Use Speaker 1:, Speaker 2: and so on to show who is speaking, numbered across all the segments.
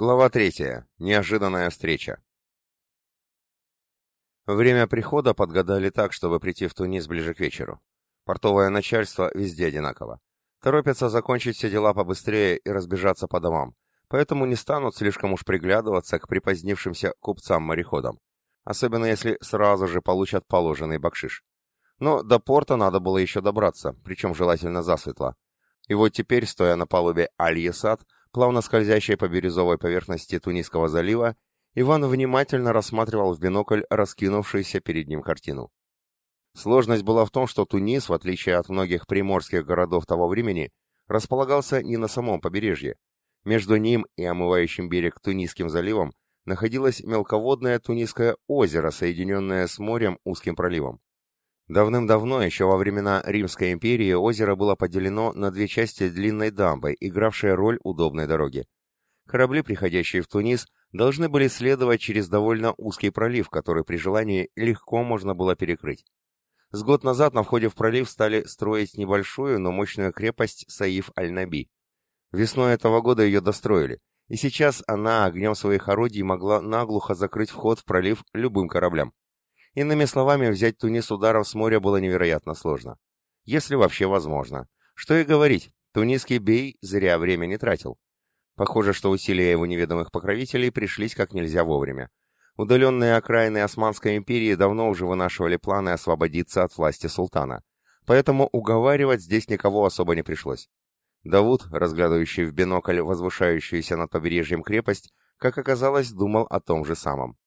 Speaker 1: Глава третья. Неожиданная встреча. Время прихода подгадали так, чтобы прийти в Тунис ближе к вечеру. Портовое начальство везде одинаково. Торопятся закончить все дела побыстрее и разбежаться по домам, поэтому не станут слишком уж приглядываться к припозднившимся купцам-мореходам, особенно если сразу же получат положенный бакшиш. Но до порта надо было еще добраться, причем желательно засветло. И вот теперь, стоя на палубе Аль-Есад, плавно скользящей по бирюзовой поверхности Тунисского залива, Иван внимательно рассматривал в бинокль раскинувшуюся перед ним картину. Сложность была в том, что Тунис, в отличие от многих приморских городов того времени, располагался не на самом побережье. Между ним и омывающим берег Тунисским заливом находилось мелководное Тунисское озеро, соединенное с морем узким проливом. Давным-давно, еще во времена Римской империи, озеро было поделено на две части длинной дамбой, игравшей роль удобной дороги. Корабли, приходящие в Тунис, должны были следовать через довольно узкий пролив, который при желании легко можно было перекрыть. С год назад на входе в пролив стали строить небольшую, но мощную крепость Саиф-Аль-Наби. Весной этого года ее достроили, и сейчас она огнем своих орудий могла наглухо закрыть вход в пролив любым кораблям. Иными словами, взять Тунис ударом с моря было невероятно сложно. Если вообще возможно. Что и говорить, тунисский бей зря время не тратил. Похоже, что усилия его неведомых покровителей пришлись как нельзя вовремя. Удаленные окраины Османской империи давно уже вынашивали планы освободиться от власти султана. Поэтому уговаривать здесь никого особо не пришлось. Давуд, разглядывающий в бинокль возвышающуюся над побережьем крепость, как оказалось, думал о том же самом.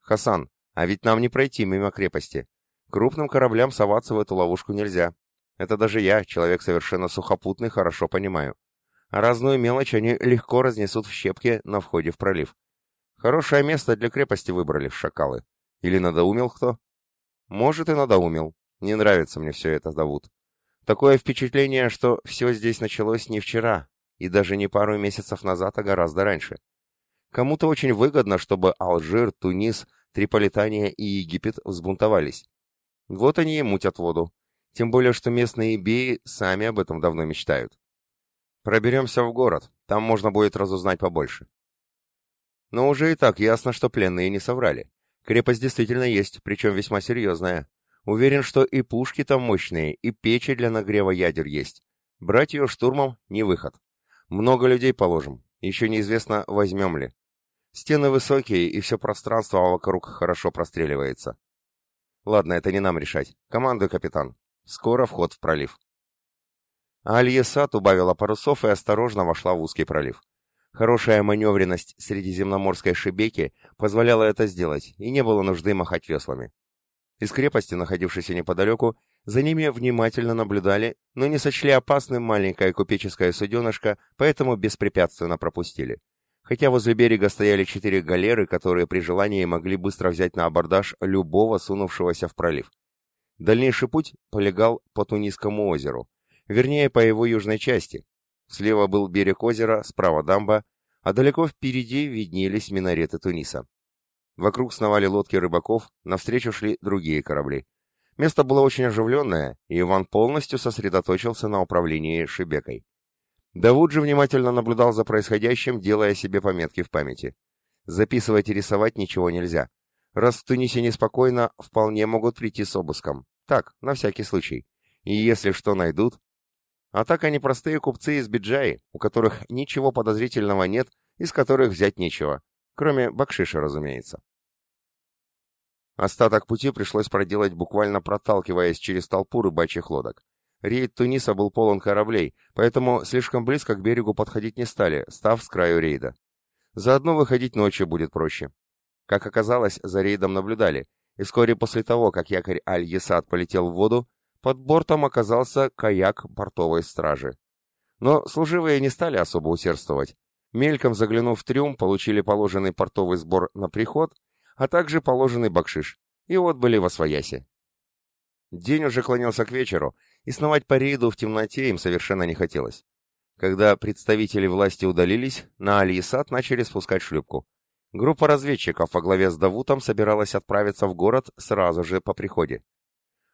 Speaker 1: «Хасан, а ведь нам не пройти мимо крепости. Крупным кораблям соваться в эту ловушку нельзя. Это даже я, человек совершенно сухопутный, хорошо понимаю. А разную мелочь они легко разнесут в щепки на входе в пролив. Хорошее место для крепости выбрали, шакалы. Или надоумел кто? Может и надоумел. Не нравится мне все это, Давуд. Такое впечатление, что все здесь началось не вчера, и даже не пару месяцев назад, а гораздо раньше. Кому-то очень выгодно, чтобы Алжир, Тунис Триполитания и Египет взбунтовались. Вот они и мутят воду. Тем более, что местные беи сами об этом давно мечтают. Проберемся в город, там можно будет разузнать побольше. Но уже и так ясно, что пленные не соврали. Крепость действительно есть, причем весьма серьезная. Уверен, что и пушки там мощные, и печи для нагрева ядер есть. Брать ее штурмом — не выход. Много людей положим, еще неизвестно, возьмем ли. Стены высокие, и все пространство вокруг хорошо простреливается. Ладно, это не нам решать. Командуй, капитан. Скоро вход в пролив. Аль-Есат убавила парусов и осторожно вошла в узкий пролив. Хорошая маневренность средиземноморской шибеки позволяла это сделать, и не было нужды махать веслами. Из крепости, находившейся неподалеку, за ними внимательно наблюдали, но не сочли опасным маленькое купеческое суденышко, поэтому беспрепятственно пропустили хотя возле берега стояли четыре галеры, которые при желании могли быстро взять на абордаж любого сунувшегося в пролив. Дальнейший путь полегал по Тунисскому озеру, вернее, по его южной части. Слева был берег озера, справа дамба, а далеко впереди виднелись минареты Туниса. Вокруг сновали лодки рыбаков, навстречу шли другие корабли. Место было очень оживленное, и Иван полностью сосредоточился на управлении Шибекой. Давуд же внимательно наблюдал за происходящим, делая себе пометки в памяти. Записывать и рисовать ничего нельзя. Раз в Тунисе неспокойно, вполне могут прийти с обыском. Так, на всякий случай. И если что найдут... А так они простые купцы из Биджаи, у которых ничего подозрительного нет, из которых взять нечего. Кроме бакшиша, разумеется. Остаток пути пришлось проделать буквально проталкиваясь через толпу рыбачьих лодок. Рейд Туниса был полон кораблей, поэтому слишком близко к берегу подходить не стали, став с краю рейда. Заодно выходить ночью будет проще. Как оказалось, за рейдом наблюдали, и вскоре после того, как якорь Аль-Есад полетел в воду, под бортом оказался каяк портовой стражи. Но служивые не стали особо усердствовать. Мельком заглянув в трюм, получили положенный портовый сбор на приход, а также положенный бакшиш, и вот были во своясе. День уже клонился к вечеру, и сновать по рейду в темноте им совершенно не хотелось. Когда представители власти удалились, на Аль-Исад начали спускать шлюпку. Группа разведчиков во главе с Давутом собиралась отправиться в город сразу же по приходе.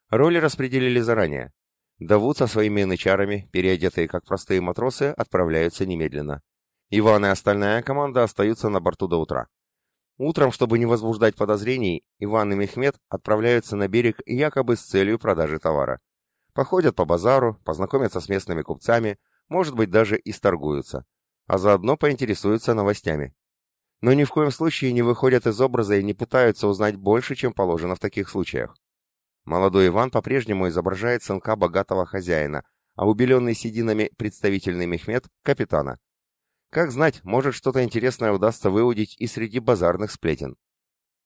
Speaker 1: Роли распределили заранее. Давут со своими янычарами, переодетые как простые матросы, отправляются немедленно. Иван и остальная команда остаются на борту до утра. Утром, чтобы не возбуждать подозрений, Иван и Мехмед отправляются на берег якобы с целью продажи товара. Походят по базару, познакомятся с местными купцами, может быть, даже и сторгуются, а заодно поинтересуются новостями. Но ни в коем случае не выходят из образа и не пытаются узнать больше, чем положено в таких случаях. Молодой Иван по-прежнему изображает сынка богатого хозяина, а убеленный сединами представительный Мехмед — капитана. Как знать, может что-то интересное удастся выудить и среди базарных сплетен.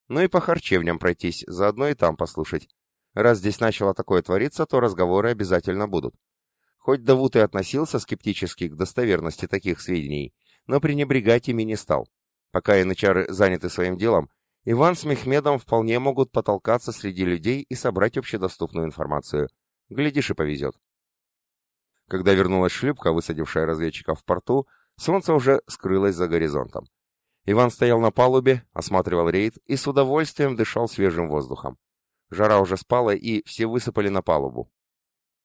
Speaker 1: Ну и по харчевням пройтись, заодно и там послушать. Раз здесь начало такое твориться, то разговоры обязательно будут. Хоть Давуд и относился скептически к достоверности таких сведений, но пренебрегать ими не стал. Пока янычары заняты своим делом, Иван с Мехмедом вполне могут потолкаться среди людей и собрать общедоступную информацию. Глядишь и повезет. Когда вернулась шлюпка, высадившая разведчиков в порту, Солнце уже скрылось за горизонтом. Иван стоял на палубе, осматривал рейд и с удовольствием дышал свежим воздухом. Жара уже спала, и все высыпали на палубу.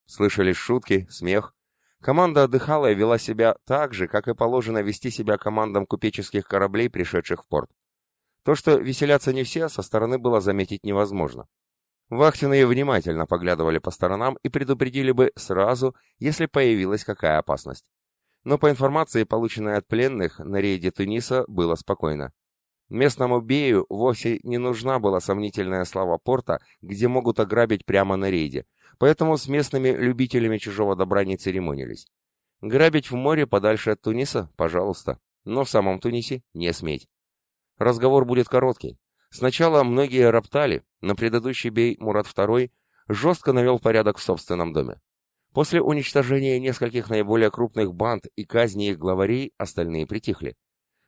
Speaker 1: Слышались шутки, смех. Команда отдыхала и вела себя так же, как и положено вести себя командам купеческих кораблей, пришедших в порт. То, что веселятся не все, со стороны было заметить невозможно. Вахтенные внимательно поглядывали по сторонам и предупредили бы сразу, если появилась какая опасность но по информации, полученной от пленных, на рейде Туниса было спокойно. Местному Бею вовсе не нужна была сомнительная слава порта, где могут ограбить прямо на рейде, поэтому с местными любителями чужого добра не церемонились. Грабить в море подальше от Туниса? Пожалуйста. Но в самом Тунисе не сметь. Разговор будет короткий. Сначала многие роптали, на предыдущий бей Мурат II жестко навел порядок в собственном доме. После уничтожения нескольких наиболее крупных банд и казни их главарей остальные притихли,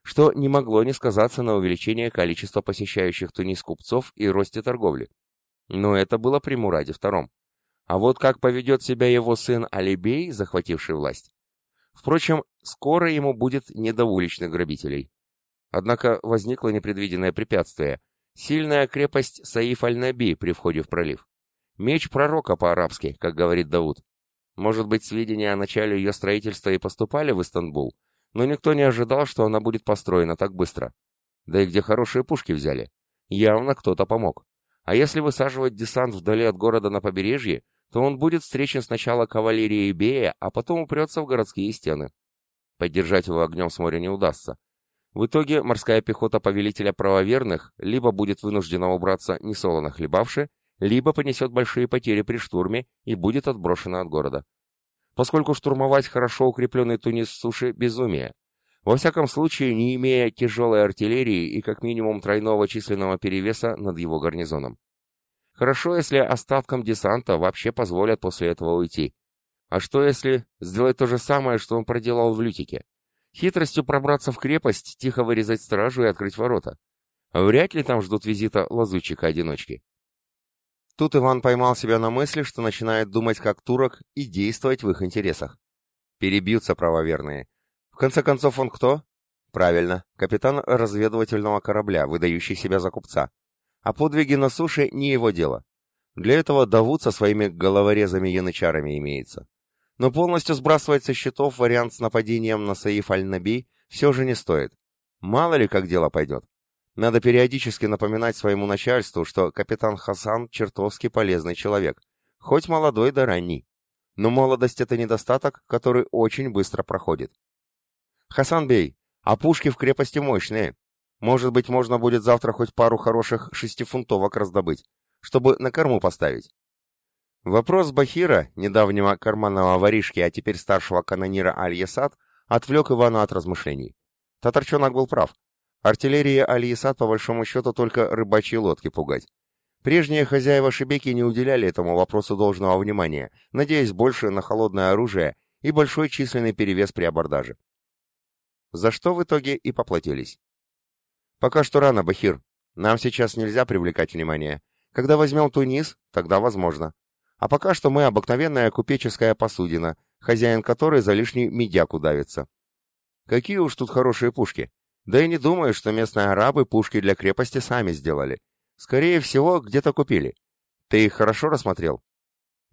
Speaker 1: что не могло не сказаться на увеличении количества посещающих Тунис купцов и росте торговли. Но это было при Мураде II. А вот как поведет себя его сын Алибей, захвативший власть? Впрочем, скоро ему будет не до уличных грабителей. Однако возникло непредвиденное препятствие – сильная крепость Саиф аль-Наби при входе в пролив. Меч пророка по-арабски, как говорит Дауд. Может быть, сведения о начале ее строительства и поступали в Истанбул, но никто не ожидал, что она будет построена так быстро. Да и где хорошие пушки взяли? Явно кто-то помог. А если высаживать десант вдали от города на побережье, то он будет встречен сначала кавалерией Бея, а потом упрется в городские стены. Поддержать его огнем с моря не удастся. В итоге морская пехота повелителя правоверных либо будет вынуждена убраться несолоно хлебавши, либо понесет большие потери при штурме и будет отброшена от города. Поскольку штурмовать хорошо укрепленный Тунис суши – безумие. Во всяком случае, не имея тяжелой артиллерии и как минимум тройного численного перевеса над его гарнизоном. Хорошо, если остаткам десанта вообще позволят после этого уйти. А что если сделать то же самое, что он проделал в Лютике? Хитростью пробраться в крепость, тихо вырезать стражу и открыть ворота. Вряд ли там ждут визита лазутчика-одиночки. Тут Иван поймал себя на мысли, что начинает думать как турок и действовать в их интересах. Перебьются правоверные. В конце концов, он кто? Правильно, капитан разведывательного корабля, выдающий себя за купца. А подвиги на суше не его дело. Для этого Давуд со своими головорезами-янычарами имеется. Но полностью сбрасывать со счетов вариант с нападением на Саиф аль-Наби все же не стоит. Мало ли как дело пойдет. Надо периодически напоминать своему начальству, что капитан Хасан чертовски полезный человек, хоть молодой да ранний. Но молодость — это недостаток, который очень быстро проходит. Хасан Бей, а пушки в крепости мощные. Может быть, можно будет завтра хоть пару хороших шестифунтовок раздобыть, чтобы на корму поставить. Вопрос Бахира, недавнего карманного воришки, а теперь старшего канонира Аль-Ясад, отвлек Ивана от размышлений. Татарчонок был прав. Артиллерия Аль-Ясад по большому счету только рыбачьи лодки пугать. Прежние хозяева Шебеки не уделяли этому вопросу должного внимания, надеясь больше на холодное оружие и большой численный перевес при абордаже. За что в итоге и поплатились. Пока что рано, Бахир. Нам сейчас нельзя привлекать внимание. Когда возьмем Тунис, тогда возможно. А пока что мы обыкновенная купеческая посудина, хозяин которой за лишний медяк удавится. Какие уж тут хорошие пушки. Да и не думаю, что местные арабы пушки для крепости сами сделали. Скорее всего, где-то купили. Ты их хорошо рассмотрел?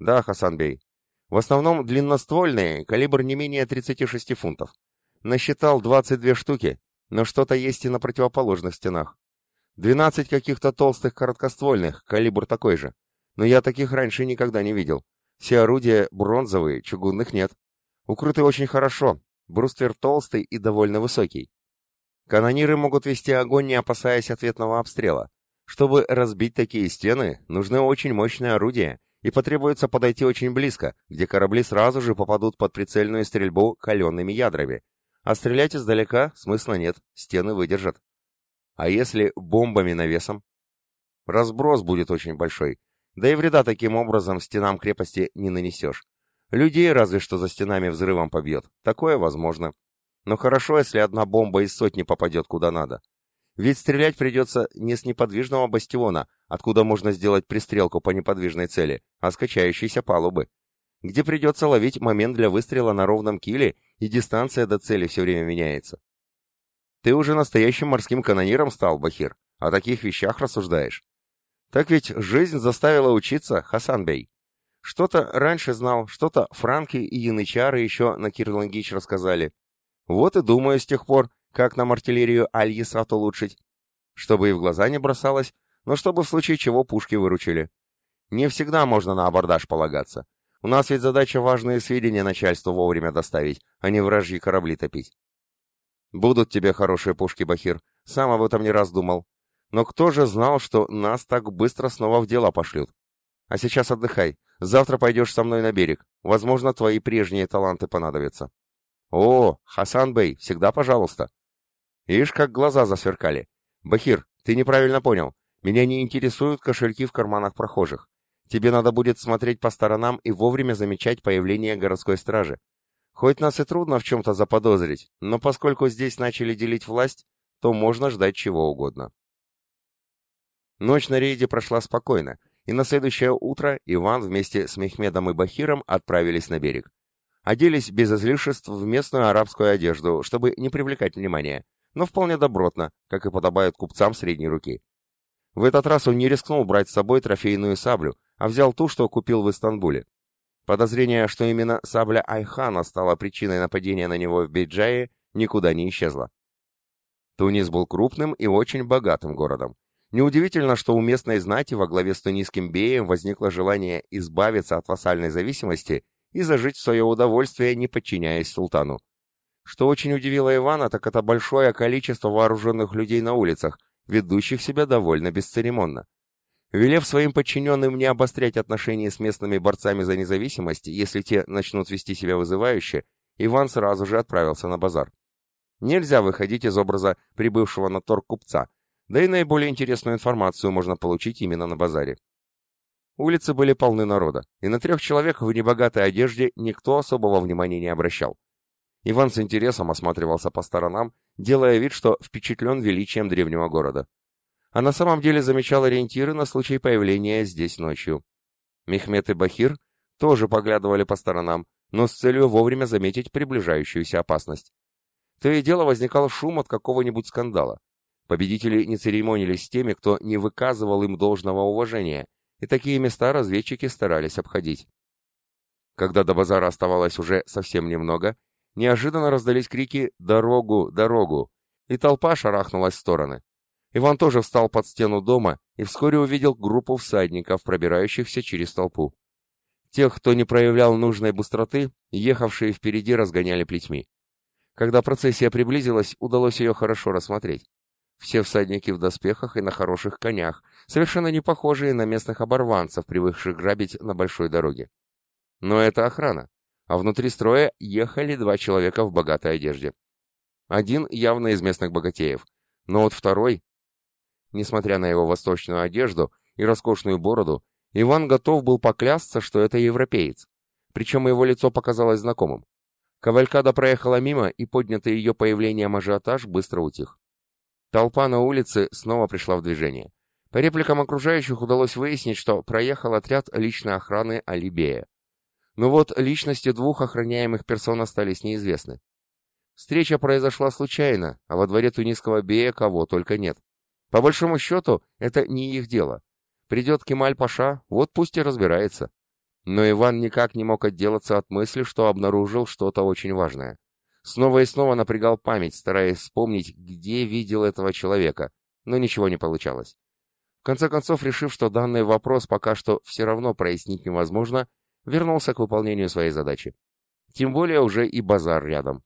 Speaker 1: Да, Хасан Бей. В основном длинноствольные, калибр не менее 36 фунтов. Насчитал 22 штуки, но что-то есть и на противоположных стенах. 12 каких-то толстых короткоствольных, калибр такой же. Но я таких раньше никогда не видел. Все орудия бронзовые, чугунных нет. Укрыты очень хорошо, бруствер толстый и довольно высокий. Канониры могут вести огонь, не опасаясь ответного обстрела. Чтобы разбить такие стены, нужны очень мощные орудия, и потребуется подойти очень близко, где корабли сразу же попадут под прицельную стрельбу калеными ядрами. А стрелять издалека смысла нет, стены выдержат. А если бомбами навесом? Разброс будет очень большой, да и вреда таким образом стенам крепости не нанесешь. Людей разве что за стенами взрывом побьет, такое возможно. Но хорошо, если одна бомба из сотни попадет куда надо. Ведь стрелять придется не с неподвижного бастиона, откуда можно сделать пристрелку по неподвижной цели, а с качающейся палубы, где придется ловить момент для выстрела на ровном киле, и дистанция до цели все время меняется. Ты уже настоящим морским канониром стал, Бахир, о таких вещах рассуждаешь. Так ведь жизнь заставила учиться, Хасанбей. Что-то раньше знал, что-то франки и янычары еще на Кирлангич рассказали. Вот и думаю с тех пор, как нам артиллерию Аль-Ясат улучшить. Чтобы и в глаза не бросалось, но чтобы в случае чего пушки выручили. Не всегда можно на абордаж полагаться. У нас ведь задача важные сведения начальству вовремя доставить, а не вражьи корабли топить. Будут тебе хорошие пушки, Бахир. Сам об этом не раз думал. Но кто же знал, что нас так быстро снова в дела пошлют? А сейчас отдыхай. Завтра пойдешь со мной на берег. Возможно, твои прежние таланты понадобятся. О, Хасан Бey, всегда пожалуйста. Ишь, как глаза засверкали. Бахир, ты неправильно понял. Меня не интересуют кошельки в карманах прохожих. Тебе надо будет смотреть по сторонам и вовремя замечать появление городской стражи. Хоть нас и трудно в чем-то заподозрить, но поскольку здесь начали делить власть, то можно ждать чего угодно. Ночь на рейде прошла спокойно, и на следующее утро Иван вместе с Мехмедом и Бахиром отправились на берег. Оделись без излишеств в местную арабскую одежду, чтобы не привлекать внимания, но вполне добротно, как и подобает купцам средней руки. В этот раз он не рискнул брать с собой трофейную саблю, а взял ту, что купил в Истанбуле. Подозрение, что именно сабля Айхана стала причиной нападения на него в Бейджае, никуда не исчезло. Тунис был крупным и очень богатым городом. Неудивительно, что у местной знати во главе с тунисским беем возникло желание избавиться от вассальной зависимости и зажить в свое удовольствие, не подчиняясь султану. Что очень удивило Ивана, так это большое количество вооруженных людей на улицах, ведущих себя довольно бесцеремонно. Велев своим подчиненным не обострять отношения с местными борцами за независимость, если те начнут вести себя вызывающе, Иван сразу же отправился на базар. Нельзя выходить из образа прибывшего на торг купца, да и наиболее интересную информацию можно получить именно на базаре. Улицы были полны народа, и на трех человек в небогатой одежде никто особого внимания не обращал. Иван с интересом осматривался по сторонам, делая вид, что впечатлен величием древнего города. А на самом деле замечал ориентиры на случай появления здесь ночью. Мехмед и Бахир тоже поглядывали по сторонам, но с целью вовремя заметить приближающуюся опасность. То и дело возникал шум от какого-нибудь скандала. Победители не церемонились с теми, кто не выказывал им должного уважения, и такие места разведчики старались обходить. Когда до базара оставалось уже совсем немного, неожиданно раздались крики «Дорогу! Дорогу!» и толпа шарахнулась в стороны. Иван тоже встал под стену дома и вскоре увидел группу всадников, пробирающихся через толпу. Тех, кто не проявлял нужной быстроты, ехавшие впереди разгоняли плетьми. Когда процессия приблизилась, удалось ее хорошо рассмотреть. Все всадники в доспехах и на хороших конях, совершенно не похожие на местных оборванцев, привыкших грабить на большой дороге. Но это охрана а внутри строя ехали два человека в богатой одежде. Один явно из местных богатеев, но вот второй, несмотря на его восточную одежду и роскошную бороду, Иван готов был поклясться, что это европеец. Причем его лицо показалось знакомым. Кавалькада проехала мимо, и поднятый ее появлением ажиотаж быстро утих. Толпа на улице снова пришла в движение. По репликам окружающих удалось выяснить, что проехал отряд личной охраны Алибея. Но вот личности двух охраняемых персон остались неизвестны. Встреча произошла случайно, а во дворе тунисского бея кого только нет. По большому счету, это не их дело. Придет Кемаль-Паша, вот пусть и разбирается. Но Иван никак не мог отделаться от мысли, что обнаружил что-то очень важное.
Speaker 2: Снова и снова напрягал память, стараясь вспомнить, где видел этого человека, но ничего не получалось. В конце концов, решив, что данный вопрос пока что все равно прояснить невозможно, вернулся к выполнению своей задачи. Тем более уже и базар рядом.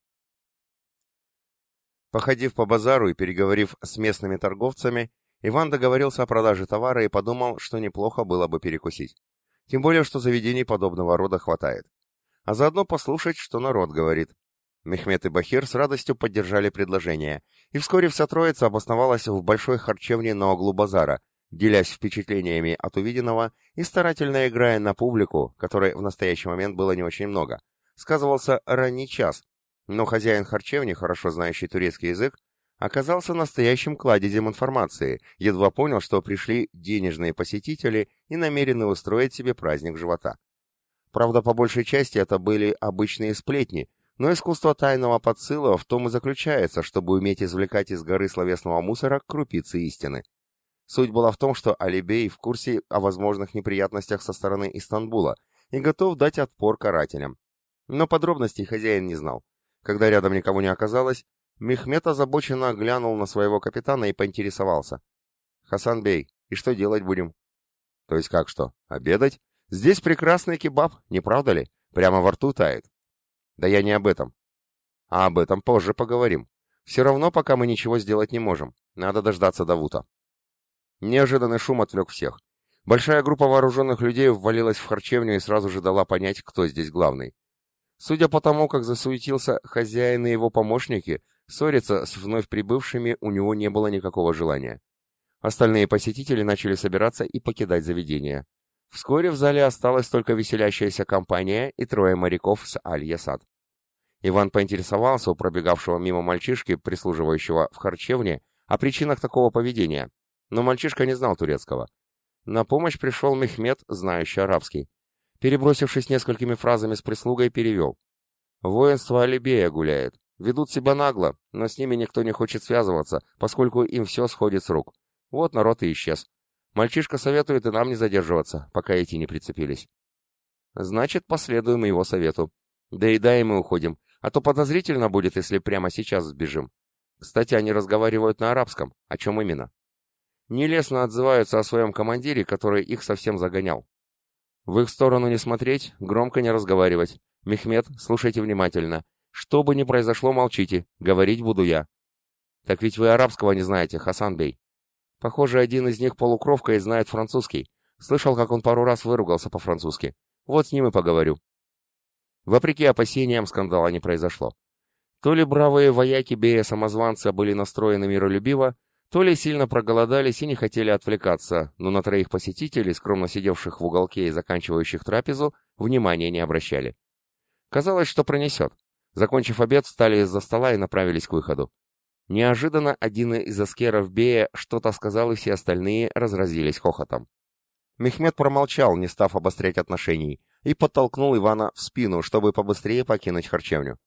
Speaker 1: Походив по базару и переговорив с местными торговцами, Иван договорился о продаже товара и подумал, что неплохо было бы перекусить. Тем более, что заведений подобного рода хватает. А заодно послушать, что народ говорит. Мехмед и Бахир с радостью поддержали предложение, и вскоре вся троица обосновалась в большой харчевне на углу базара, делясь впечатлениями от увиденного и старательно играя на публику, которой в настоящий момент было не очень много. Сказывался ранний час, но хозяин харчевни, хорошо знающий турецкий язык, оказался настоящим кладезем информации, едва понял, что пришли денежные посетители и намерены устроить себе праздник живота. Правда, по большей части это были обычные сплетни, но искусство тайного подсыла в том и заключается, чтобы уметь извлекать из горы словесного мусора крупицы истины. Суть была в том, что Алибей в курсе о возможных неприятностях со стороны Истанбула и готов дать отпор карателям. Но подробностей хозяин не знал. Когда рядом никого не оказалось, Мехмед озабоченно глянул на своего капитана и поинтересовался. «Хасан Бей, и что делать будем?» «То есть как что? Обедать? Здесь прекрасный кебаб, не правда ли? Прямо во рту тает». «Да я не об этом». «А об этом позже поговорим. Все равно пока мы ничего сделать не можем. Надо дождаться Давута». Неожиданный шум отвлек всех. Большая группа вооруженных людей ввалилась в харчевню и сразу же дала понять, кто здесь главный. Судя по тому, как засуетился хозяин и его помощники, ссориться с вновь прибывшими у него не было никакого желания. Остальные посетители начали собираться и покидать заведение. Вскоре в зале осталась только веселящаяся компания и трое моряков с Аль-Ясад. Иван поинтересовался у пробегавшего мимо мальчишки, прислуживающего в харчевне, о причинах такого поведения, но мальчишка не знал турецкого. На помощь пришел Мехмед, знающий арабский. Перебросившись несколькими фразами с прислугой, перевел. «Воинство Алибея гуляет. Ведут себя нагло, но с ними никто не хочет связываться, поскольку им все сходит с рук. Вот народ и исчез. Мальчишка советует и нам не задерживаться, пока эти не прицепились». «Значит, последуем его совету. Да и уходим, а то подозрительно будет, если прямо сейчас сбежим. Кстати, они разговаривают на арабском. О чем именно?» Нелестно отзываются о своем командире, который их совсем загонял. В их сторону не смотреть, громко не разговаривать. Мехмед, слушайте внимательно. Что бы ни произошло, молчите. Говорить буду я. Так ведь вы арабского не знаете, Хасан Бей. Похоже, один из них полукровка и знает французский. Слышал, как он пару раз выругался по-французски. Вот с ним и поговорю. Вопреки опасениям, скандала не произошло. То ли бравые вояки Бея-самозванца были настроены миролюбиво, то ли сильно проголодались и не хотели отвлекаться, но на троих посетителей, скромно сидевших в уголке и заканчивающих трапезу, внимания не обращали. Казалось, что пронесет. Закончив обед, встали из-за стола и направились к выходу. Неожиданно один из аскеров Бея что-то сказал, и все остальные разразились хохотом. Мехмед промолчал, не став обострять отношений, и подтолкнул Ивана в спину, чтобы побыстрее покинуть харчевню.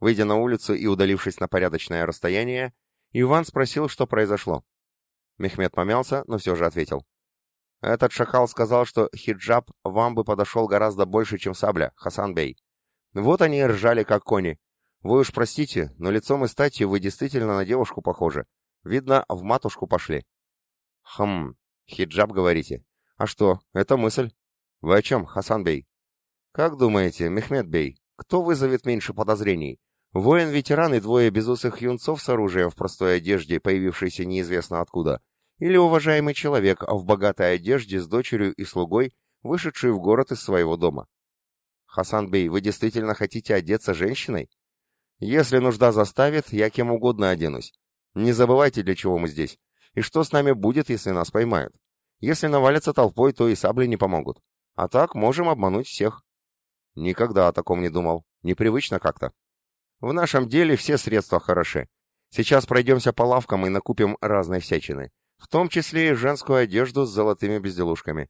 Speaker 1: Выйдя на улицу и удалившись на порядочное расстояние, Иван спросил, что произошло. Мехмед помялся, но все же ответил. «Этот шакал сказал, что хиджаб вам бы подошел гораздо больше, чем сабля, Хасан Бей. Вот они и ржали, как кони. Вы уж простите, но лицом и статью вы действительно на девушку похожи. Видно, в матушку пошли». «Хм, хиджаб, говорите. А что, это мысль. Вы о чем, Хасан Бей?» «Как думаете, Мехмед Бей, кто вызовет меньше подозрений? Воин-ветеран и двое безусых юнцов с оружием в простой одежде, появившиеся неизвестно откуда, или уважаемый человек в богатой одежде с дочерью и слугой, вышедший в город из своего дома. Хасан Бей, вы действительно хотите одеться женщиной? Если нужда заставит, я кем угодно оденусь. Не забывайте, для чего мы здесь. И что с нами будет, если нас поймают? Если навалятся толпой, то и сабли не помогут. А так можем обмануть всех. Никогда о таком не думал. Непривычно как-то. В нашем деле все средства хороши. Сейчас пройдемся по лавкам и накупим разной всячины, в том числе и женскую одежду с золотыми безделушками.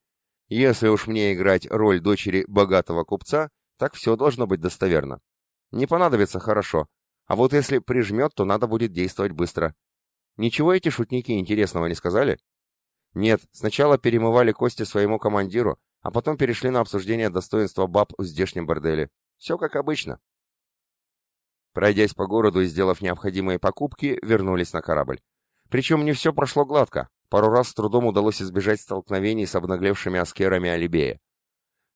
Speaker 1: Если уж мне играть роль дочери богатого купца, так все должно быть достоверно. Не понадобится хорошо, а вот если прижмет, то надо будет действовать быстро. Ничего эти шутники интересного не сказали? Нет, сначала перемывали кости своему командиру, а потом перешли на обсуждение достоинства баб в здешнем борделе. Все как обычно.
Speaker 2: Пройдясь по городу и сделав необходимые покупки, вернулись на корабль. Причем не все прошло гладко. Пару раз с трудом удалось избежать столкновений с обнаглевшими аскерами Алибея.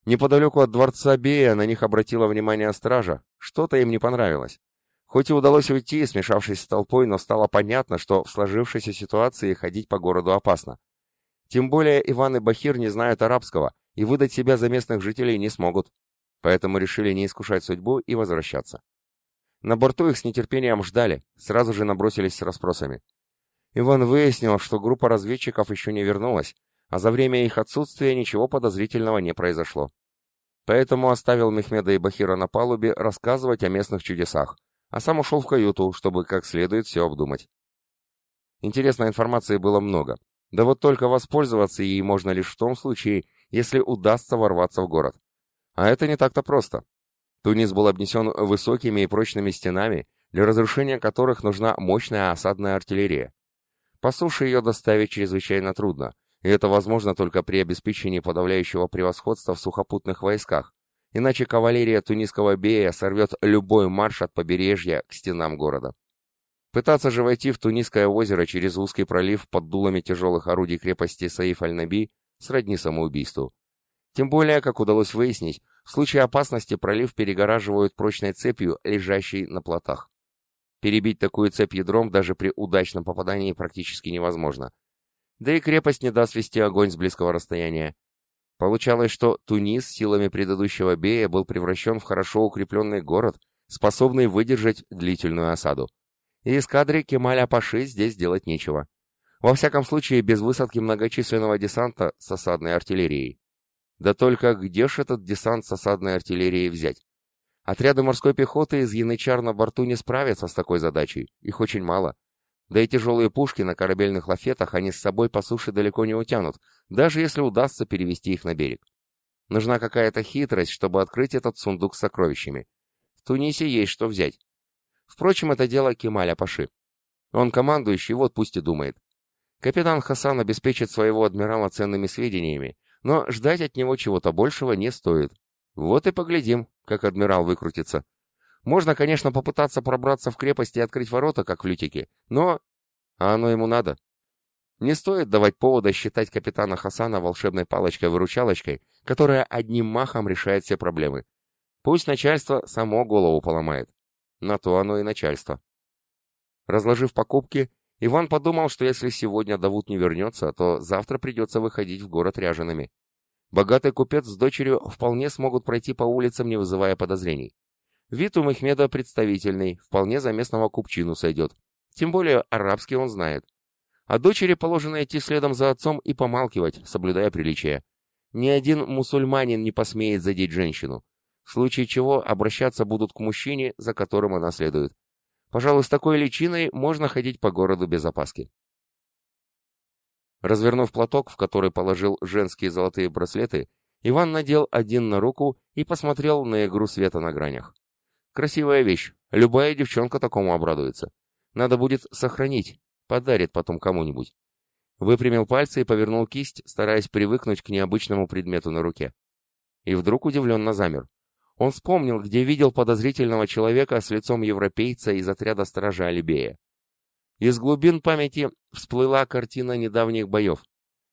Speaker 2: Неподалеку от дворца Бея на них обратила внимание стража, что-то им не понравилось. Хоть и удалось уйти, смешавшись с толпой, но стало понятно, что в сложившейся ситуации ходить по городу опасно. Тем более Иван и Бахир не знают арабского и выдать себя за местных жителей не смогут. Поэтому решили не искушать судьбу и возвращаться. На борту их с нетерпением ждали, сразу же набросились с расспросами. Иван выяснил, что группа разведчиков еще не вернулась, а за время их отсутствия ничего подозрительного не произошло. Поэтому оставил Мехмеда и Бахира на палубе рассказывать о местных чудесах, а сам ушел в каюту, чтобы как следует все обдумать. Интересной информации было много, да вот только воспользоваться ей можно лишь в том случае, если удастся ворваться в город. А это не так-то просто. Тунис был обнесен высокими и прочными стенами, для разрушения которых нужна мощная осадная артиллерия. По суше ее доставить чрезвычайно трудно, и это возможно только при обеспечении подавляющего превосходства в сухопутных войсках, иначе кавалерия тунисского бея сорвет любой марш от побережья к стенам города. Пытаться же войти в Тунисское озеро через узкий пролив под дулами тяжелых орудий крепости Саиф аль-Наби сродни самоубийству. Тем более, как удалось выяснить, в случае опасности пролив перегораживают прочной цепью, лежащей на плотах. Перебить такую цепь ядром даже при удачном попадании практически невозможно. Да и крепость не даст вести огонь с близкого расстояния. Получалось, что Тунис силами предыдущего бея был превращен в хорошо укрепленный город, способный выдержать длительную осаду. И эскадре Кемаля Паши здесь делать нечего. Во всяком случае, без высадки многочисленного десанта с осадной артиллерией. Да только где ж этот десант с осадной артиллерией взять? Отряды морской пехоты из Янычар на борту не справятся с такой задачей, их очень мало. Да и тяжелые пушки на корабельных лафетах они с собой по суше далеко не утянут, даже если удастся перевести их на берег. Нужна какая-то хитрость, чтобы открыть этот сундук с сокровищами. В Тунисе есть что взять. Впрочем, это дело Кемаля Паши. Он командующий, вот пусть и думает. Капитан Хасан обеспечит своего адмирала ценными сведениями, но ждать от него чего-то большего не стоит. Вот и поглядим, как адмирал выкрутится. Можно, конечно, попытаться пробраться в крепость и открыть ворота, как в Лютике, но... А оно ему надо. Не стоит давать повода считать капитана Хасана волшебной палочкой-выручалочкой, которая одним махом решает все проблемы. Пусть начальство само голову поломает. На то оно и начальство. Разложив покупки, Иван подумал, что если сегодня Давуд не вернется, то завтра придется выходить в город ряжеными. Богатый купец с дочерью вполне смогут пройти по улицам, не вызывая подозрений. Вид у Мехмеда представительный, вполне за местного купчину сойдет. Тем более арабский он знает. А дочери положено идти следом за отцом и помалкивать, соблюдая приличия. Ни один мусульманин не посмеет задеть женщину, в случае чего обращаться будут к мужчине, за которым она следует. Пожалуй, с такой личиной можно ходить по городу без опаски. Развернув платок, в который положил женские золотые браслеты, Иван надел один на руку и посмотрел на игру света на гранях. Красивая вещь, любая девчонка такому обрадуется. Надо будет сохранить, Подарит потом кому-нибудь. Выпрямил пальцы и повернул кисть, стараясь привыкнуть к необычному предмету на руке. И вдруг удивленно замер. Он вспомнил, где видел подозрительного человека с лицом европейца из отряда стража Алибея. Из глубин памяти всплыла картина недавних боев.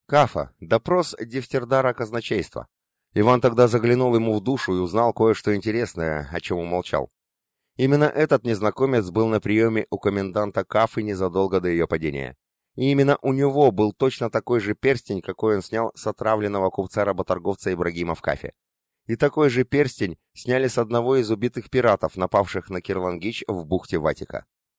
Speaker 2: Кафа, допрос Дефтердара казначейства. Иван тогда заглянул ему в душу и узнал кое-что интересное, о чем умолчал. Именно этот незнакомец был на приеме у коменданта Кафы незадолго до ее падения. И именно у него был точно такой же перстень, какой он снял с отравленного купца-работорговца Ибрагима в Кафе. И такой же перстень сняли с одного из убитых пиратов, напавших на Кирлангич в бухте Ватика.